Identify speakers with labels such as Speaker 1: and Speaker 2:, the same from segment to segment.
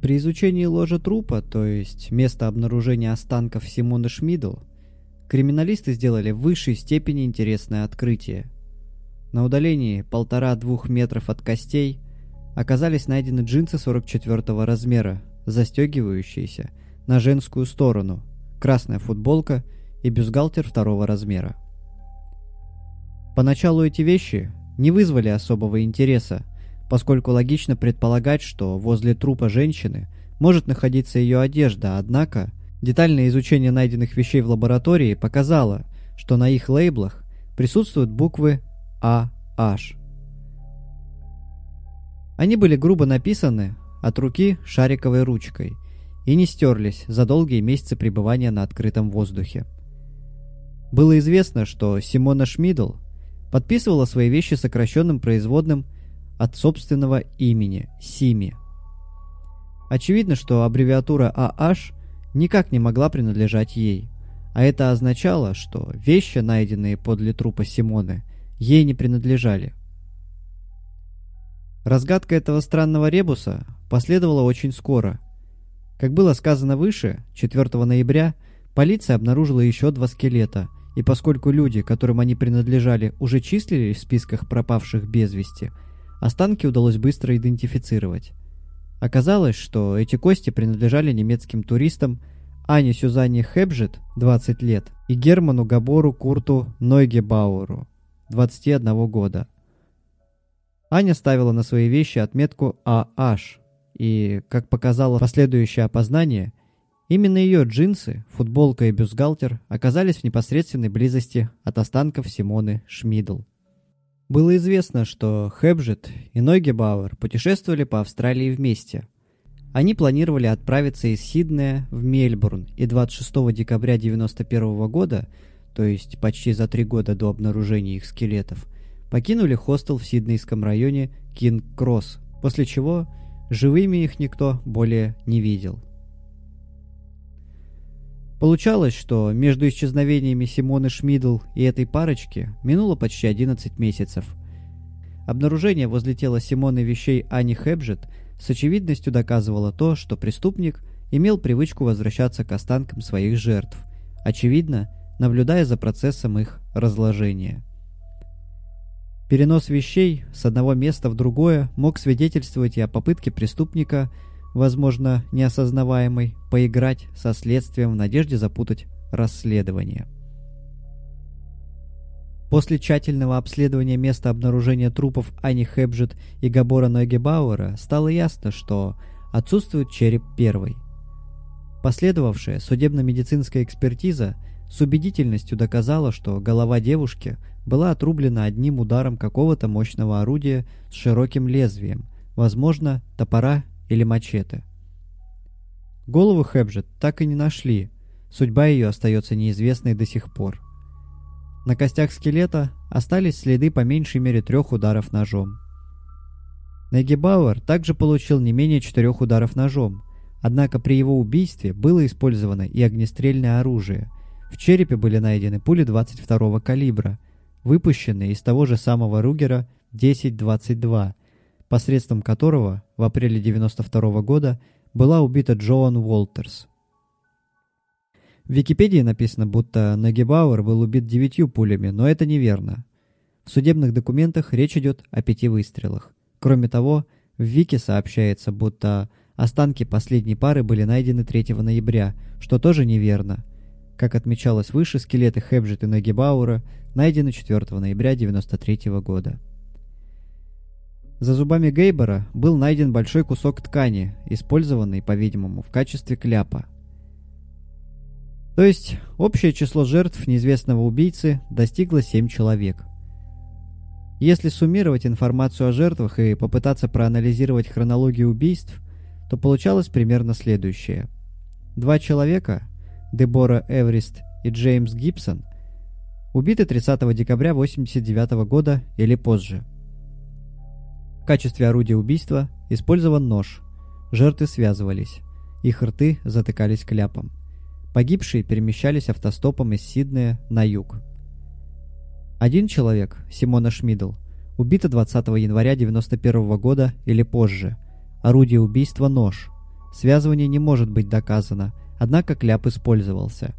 Speaker 1: При изучении ложа трупа, то есть места обнаружения останков Симоны Шмидл, криминалисты сделали в высшей степени интересное открытие. На удалении полтора-двух метров от костей оказались найдены джинсы 44 размера, застегивающиеся на женскую сторону, красная футболка и бюстгальтер второго размера. Поначалу эти вещи не вызвали особого интереса, поскольку логично предполагать, что возле трупа женщины может находиться ее одежда, однако детальное изучение найденных вещей в лаборатории показало, что на их лейблах присутствуют буквы AH. Они были грубо написаны от руки шариковой ручкой и не стерлись за долгие месяцы пребывания на открытом воздухе. Было известно, что Симона Шмидл подписывала свои вещи сокращенным производным от собственного имени – Сими. Очевидно, что аббревиатура AH никак не могла принадлежать ей, а это означало, что вещи, найденные подле трупа Симоны, ей не принадлежали. Разгадка этого странного ребуса последовала очень скоро. Как было сказано выше, 4 ноября полиция обнаружила еще два скелета, и поскольку люди, которым они принадлежали, уже числились в списках пропавших без вести – Останки удалось быстро идентифицировать. Оказалось, что эти кости принадлежали немецким туристам Ане Сюзанне Хебжет, 20 лет, и Герману Габору Курту Нойгебауэру, 21 года. Аня ставила на свои вещи отметку AH, и, как показало последующее опознание, именно ее джинсы, футболка и бюстгальтер оказались в непосредственной близости от останков Симоны Шмидл. Было известно, что Хэбжет и Нойгебауэр путешествовали по Австралии вместе. Они планировали отправиться из Сиднея в Мельбурн и 26 декабря 1991 года, то есть почти за три года до обнаружения их скелетов, покинули хостел в сиднейском районе Кинг-Кросс, после чего живыми их никто более не видел. Получалось, что между исчезновениями Симоны Шмидл и этой парочки минуло почти 11 месяцев. Обнаружение возле тела Симоны вещей Ани Хэбжет с очевидностью доказывало то, что преступник имел привычку возвращаться к останкам своих жертв, очевидно, наблюдая за процессом их разложения. Перенос вещей с одного места в другое мог свидетельствовать и о попытке преступника – возможно, неосознаваемой, поиграть со следствием в надежде запутать расследование. После тщательного обследования места обнаружения трупов Ани Хэбжет и Габора Нойгебауэра стало ясно, что отсутствует череп первой. Последовавшая судебно-медицинская экспертиза с убедительностью доказала, что голова девушки была отрублена одним ударом какого-то мощного орудия с широким лезвием, возможно, топора или мачете. Голову Хэбжет так и не нашли, судьба ее остается неизвестной до сих пор. На костях скелета остались следы по меньшей мере трех ударов ножом. Неги Бауэр также получил не менее четырех ударов ножом, однако при его убийстве было использовано и огнестрельное оружие. В черепе были найдены пули 22-го калибра, выпущенные из того же самого Ругера 10-22, посредством которого в апреле 92 года была убита Джоан Уолтерс. В Википедии написано, будто Нагибауэр был убит девятью пулями, но это неверно. В судебных документах речь идет о пяти выстрелах. Кроме того, в Вики сообщается, будто останки последней пары были найдены 3 ноября, что тоже неверно. Как отмечалось выше, скелеты Хэбжет и Нагибауэра найдены 4 ноября 93 года. За зубами Гейбера был найден большой кусок ткани, использованный, по-видимому, в качестве кляпа. То есть общее число жертв неизвестного убийцы достигло 7 человек. Если суммировать информацию о жертвах и попытаться проанализировать хронологию убийств, то получалось примерно следующее. Два человека, Дебора Эврист и Джеймс Гибсон, убиты 30 декабря 1989 года или позже – в качестве орудия убийства использован нож. Жертвы связывались. Их рты затыкались кляпом. Погибшие перемещались автостопом из Сиднея на юг. Один человек, Симона Шмидл, убита 20 января 1991 года или позже. Орудие убийства – нож. связывание не может быть доказано, однако кляп использовался.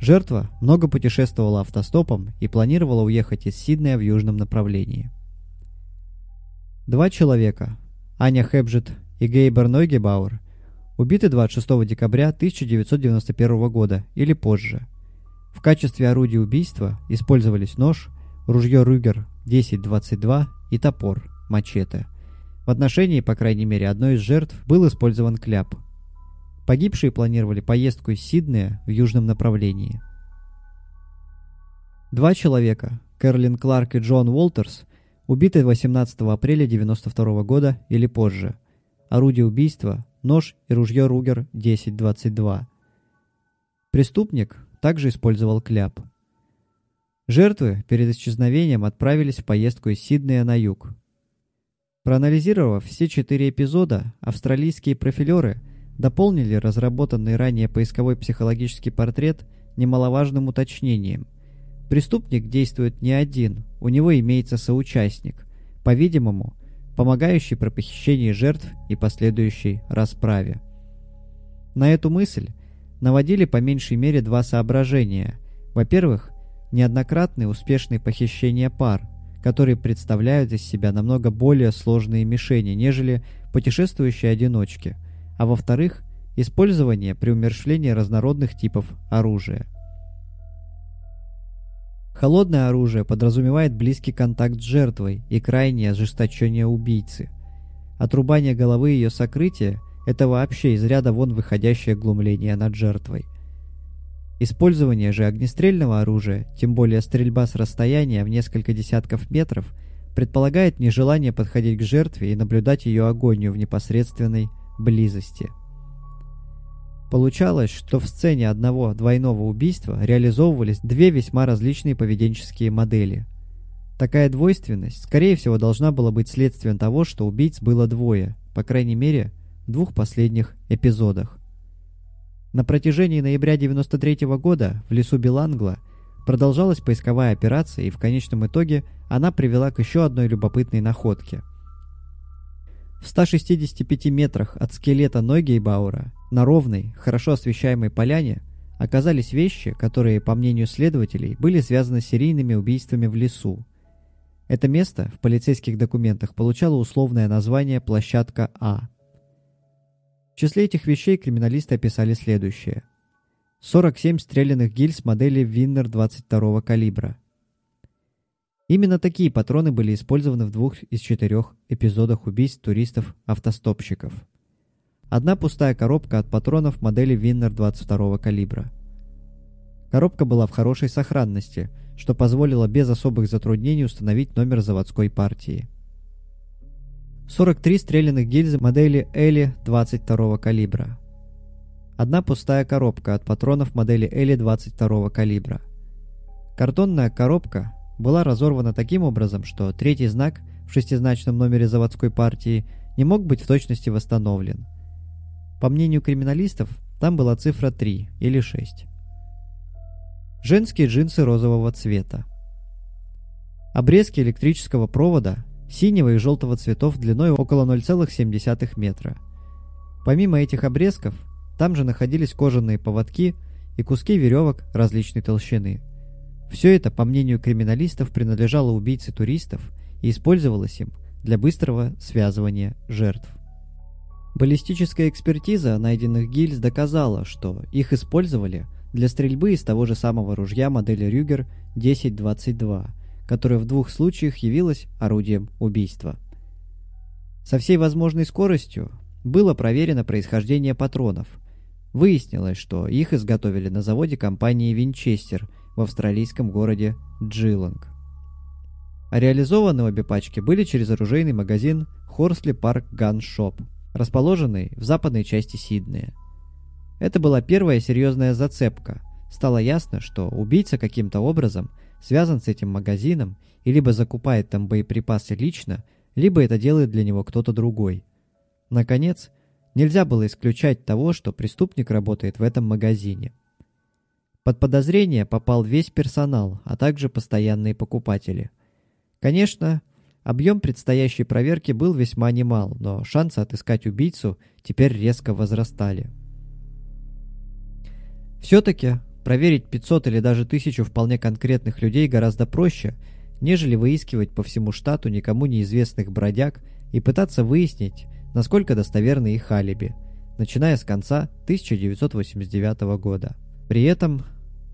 Speaker 1: Жертва много путешествовала автостопом и планировала уехать из Сиднея в южном направлении. Два человека, Аня Хебжет и Гейбер Нойгебауэр, убиты 26 декабря 1991 года или позже. В качестве орудия убийства использовались нож, ружье Рюгер 10-22 и топор, мачете. В отношении, по крайней мере, одной из жертв был использован кляп. Погибшие планировали поездку из Сиднея в южном направлении. Два человека, Кэролин Кларк и Джон Уолтерс, убиты 18 апреля 1992 года или позже. Орудие убийства – нож и ружье Ругер 10-22. Преступник также использовал кляп. Жертвы перед исчезновением отправились в поездку из Сиднея на юг. Проанализировав все четыре эпизода, австралийские профилеры дополнили разработанный ранее поисковой психологический портрет немаловажным уточнением. Преступник действует не один, у него имеется соучастник, по-видимому, помогающий при похищении жертв и последующей расправе. На эту мысль наводили по меньшей мере два соображения. Во-первых, неоднократные успешные похищения пар, которые представляют из себя намного более сложные мишени, нежели путешествующие одиночки, а во-вторых, использование при умерщвлении разнородных типов оружия. Холодное оружие подразумевает близкий контакт с жертвой и крайнее ожесточение убийцы. Отрубание головы и ее сокрытие – это вообще из ряда вон выходящее глумление над жертвой – Использование же огнестрельного оружия, тем более стрельба с расстояния в несколько десятков метров, предполагает нежелание подходить к жертве и наблюдать ее агонию в непосредственной близости. Получалось, что в сцене одного двойного убийства реализовывались две весьма различные поведенческие модели. Такая двойственность, скорее всего, должна была быть следствием того, что убийц было двое, по крайней мере, в двух последних эпизодах. На протяжении ноября 93 года в лесу Белангла продолжалась поисковая операция, и в конечном итоге она привела к еще одной любопытной находке. В 165 метрах от скелета Нойгейбаура на ровной, хорошо освещаемой поляне оказались вещи, которые, по мнению следователей, были связаны с серийными убийствами в лесу. Это место в полицейских документах получало условное название «Площадка А». В числе этих вещей криминалисты описали следующее. 47 стрелянных гильз модели Виннер 22 калибра. Именно такие патроны были использованы в двух из четырех эпизодах убийств туристов-автостопщиков. Одна пустая коробка от патронов модели Виннер 22 калибра. Коробка была в хорошей сохранности, что позволило без особых затруднений установить номер заводской партии. 43 стрелянных гильзы модели Эли 22 калибра. Одна пустая коробка от патронов модели Эли 22 калибра. Картонная коробка была разорвана таким образом, что третий знак в шестизначном номере заводской партии не мог быть в точности восстановлен. По мнению криминалистов, там была цифра 3 или 6. Женские джинсы розового цвета. Обрезки электрического провода синего и желтого цветов длиной около 0,7 метра. Помимо этих обрезков, там же находились кожаные поводки и куски веревок различной толщины. Все это, по мнению криминалистов, принадлежало убийце туристов и использовалось им для быстрого связывания жертв. Баллистическая экспертиза найденных гильз доказала, что их использовали для стрельбы из того же самого ружья модели Рюгер 1022, которое в двух случаях явилось орудием убийства. Со всей возможной скоростью было проверено происхождение патронов. Выяснилось, что их изготовили на заводе компании «Винчестер» в австралийском городе Джиланг. А реализованы обе пачки были через оружейный магазин Horsley Park Gun Shop, расположенный в западной части Сиднея. Это была первая серьезная зацепка. Стало ясно, что убийца каким-то образом – связан с этим магазином и либо закупает там боеприпасы лично, либо это делает для него кто-то другой. Наконец, нельзя было исключать того, что преступник работает в этом магазине. Под подозрение попал весь персонал, а также постоянные покупатели. Конечно, Объем предстоящей проверки был весьма немал, но шансы отыскать убийцу теперь резко возрастали. Все-таки проверить 500 или даже 1000 вполне конкретных людей гораздо проще, нежели выискивать по всему штату никому неизвестных бродяг и пытаться выяснить, насколько достоверны их алиби, начиная с конца 1989 года. При этом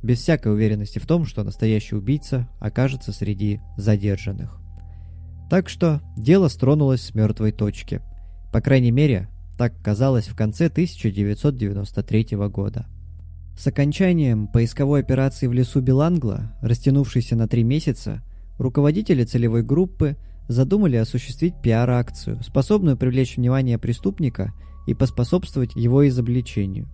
Speaker 1: без всякой уверенности в том, что настоящий убийца окажется среди задержанных. Так что дело стронулось с мертвой точки. По крайней мере, так казалось в конце 1993 года. С окончанием поисковой операции в лесу Белангла, растянувшейся на три месяца, руководители целевой группы задумали осуществить пиар-акцию, способную привлечь внимание преступника и поспособствовать его изобличению.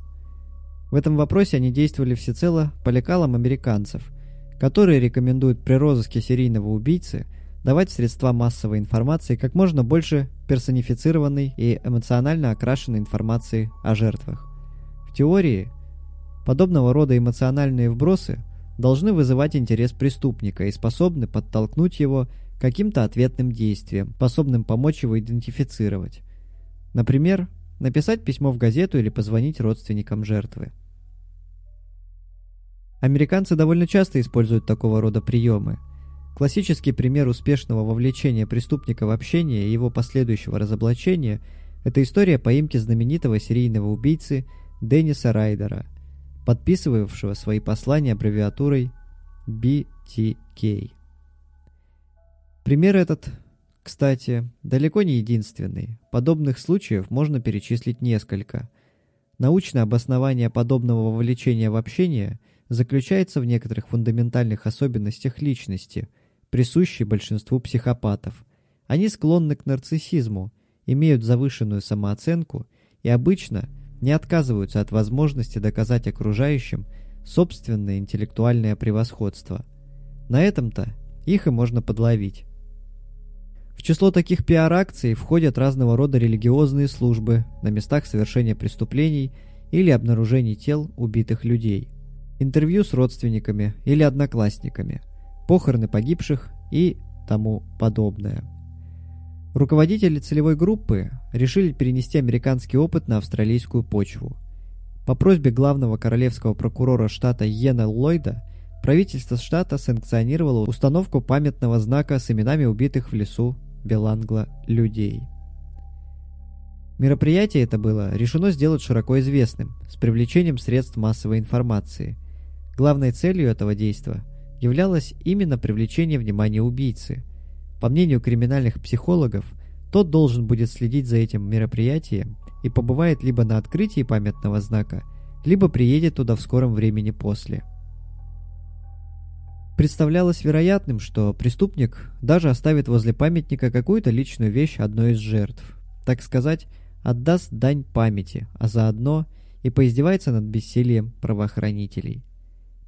Speaker 1: В этом вопросе они действовали всецело по лекалам американцев, которые рекомендуют при розыске серийного убийцы давать средства массовой информации как можно больше персонифицированной и эмоционально окрашенной информации о жертвах. В теории, подобного рода эмоциональные вбросы должны вызывать интерес преступника и способны подтолкнуть его каким-то ответным действием, способным помочь его идентифицировать. Например, написать письмо в газету или позвонить родственникам жертвы. Американцы довольно часто используют такого рода приемы. Классический пример успешного вовлечения преступника в общение и его последующего разоблачения – это история поимки знаменитого серийного убийцы Денниса Райдера, подписывавшего свои послания аббревиатурой BTK. Пример этот, кстати, далеко не единственный. Подобных случаев можно перечислить несколько. Научное обоснование подобного вовлечения в общение – заключается в некоторых фундаментальных особенностях личности, присущей большинству психопатов. Они склонны к нарциссизму, имеют завышенную самооценку и обычно не отказываются от возможности доказать окружающим собственное интеллектуальное превосходство. На этом-то их и можно подловить. В число таких пиар-акций входят разного рода религиозные службы на местах совершения преступлений или обнаружений тел убитых людей – интервью с родственниками или одноклассниками, похороны погибших и тому подобное. Руководители целевой группы решили перенести американский опыт на австралийскую почву. По просьбе главного королевского прокурора штата Йена Ллойда правительство штата санкционировало установку памятного знака с именами убитых в лесу Белангла людей. Мероприятие это было решено сделать широко известным, с привлечением средств массовой информации – Главной целью этого действия являлось именно привлечение внимания убийцы. По мнению криминальных психологов, тот должен будет следить за этим мероприятием и побывает либо на открытии памятного знака, либо приедет туда в скором времени после. Представлялось вероятным, что преступник даже оставит возле памятника какую-то личную вещь одной из жертв, так сказать, отдаст дань памяти, а заодно и поиздевается над бессилием правоохранителей.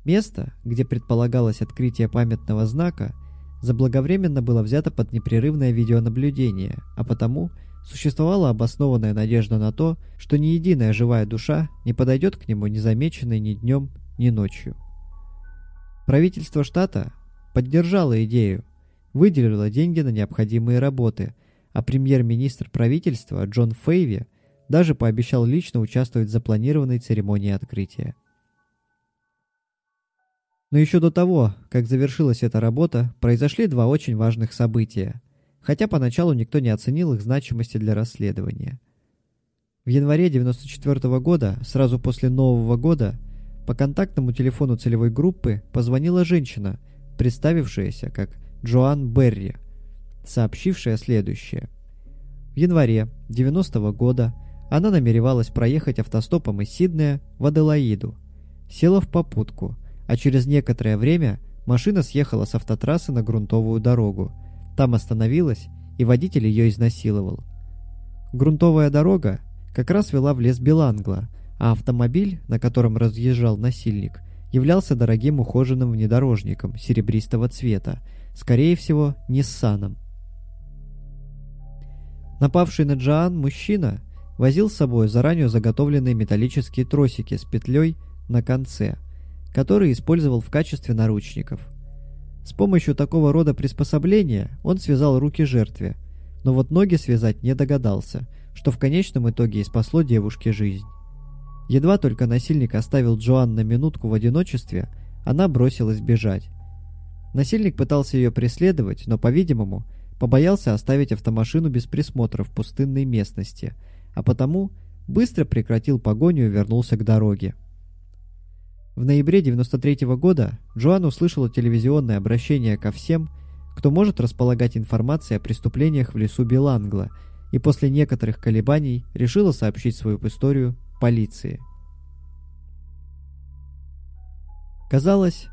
Speaker 1: Место, где предполагалось открытие памятного знака, заблаговременно было взято под непрерывное видеонаблюдение, а потому существовала обоснованная надежда на то, что ни единая живая душа не подойдет к нему незамеченной ни днем, ни ночью. Правительство штата поддержало идею, выделило деньги на необходимые работы, а премьер-министр правительства Джон Фейви даже пообещал лично участвовать в запланированной церемонии открытия. Но еще до того, как завершилась эта работа, произошли два очень важных события, хотя поначалу никто не оценил их значимости для расследования. В январе 1994 года, сразу после Нового года, по контактному телефону целевой группы позвонила женщина, представившаяся как Джоан Берри, сообщившая следующее. В январе 90 -го года она намеревалась проехать автостопом из Сиднея в Аделаиду. Села в попутку – а через некоторое время машина съехала с автотрассы на грунтовую дорогу. Там остановилась, и водитель ее изнасиловал. Грунтовая дорога как раз вела в лес Белангла, а автомобиль, на котором разъезжал насильник, являлся дорогим ухоженным внедорожником серебристого цвета, скорее всего, Ниссаном. Напавший на Джоан мужчина возил с собой заранее заготовленные металлические тросики с петлей на конце – который использовал в качестве наручников. С помощью такого рода приспособления он связал руки жертве, но вот ноги связать не догадался, что в конечном итоге и спасло девушке жизнь. Едва только насильник оставил Джоан на минутку в одиночестве, она бросилась бежать. Насильник пытался ее преследовать, но, по-видимому, побоялся оставить автомашину без присмотра в пустынной местности, а потому быстро прекратил погоню и вернулся к дороге. В ноябре 93 -го года Джоан услышала телевизионное обращение ко всем, кто может располагать информацией о преступлениях в лесу Белангла, и после некоторых колебаний решила сообщить свою историю полиции. Казалось,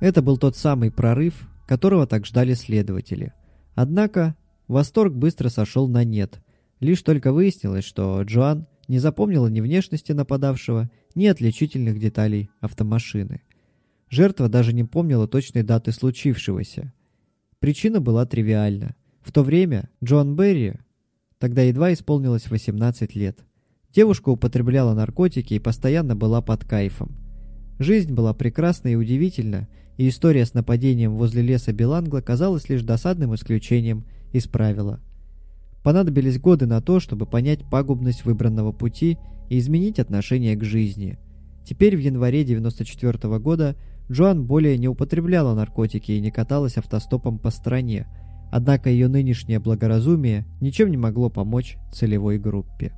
Speaker 1: это был тот самый прорыв, которого так ждали следователи. Однако восторг быстро сошел на нет. Лишь только выяснилось, что Джоан не запомнила ни внешности нападавшего, ни отличительных деталей автомашины. Жертва даже не помнила точной даты случившегося. Причина была тривиальна. В то время Джоан Берри тогда едва исполнилось 18 лет. Девушка употребляла наркотики и постоянно была под кайфом. Жизнь была прекрасна и удивительна, и история с нападением возле леса Белангла казалась лишь досадным исключением из правила. Понадобились годы на то, чтобы понять пагубность выбранного пути и изменить отношение к жизни. Теперь в январе 94 -го года Джоан более не употребляла наркотики и не каталась автостопом по стране, однако ее нынешнее благоразумие ничем не могло помочь целевой группе.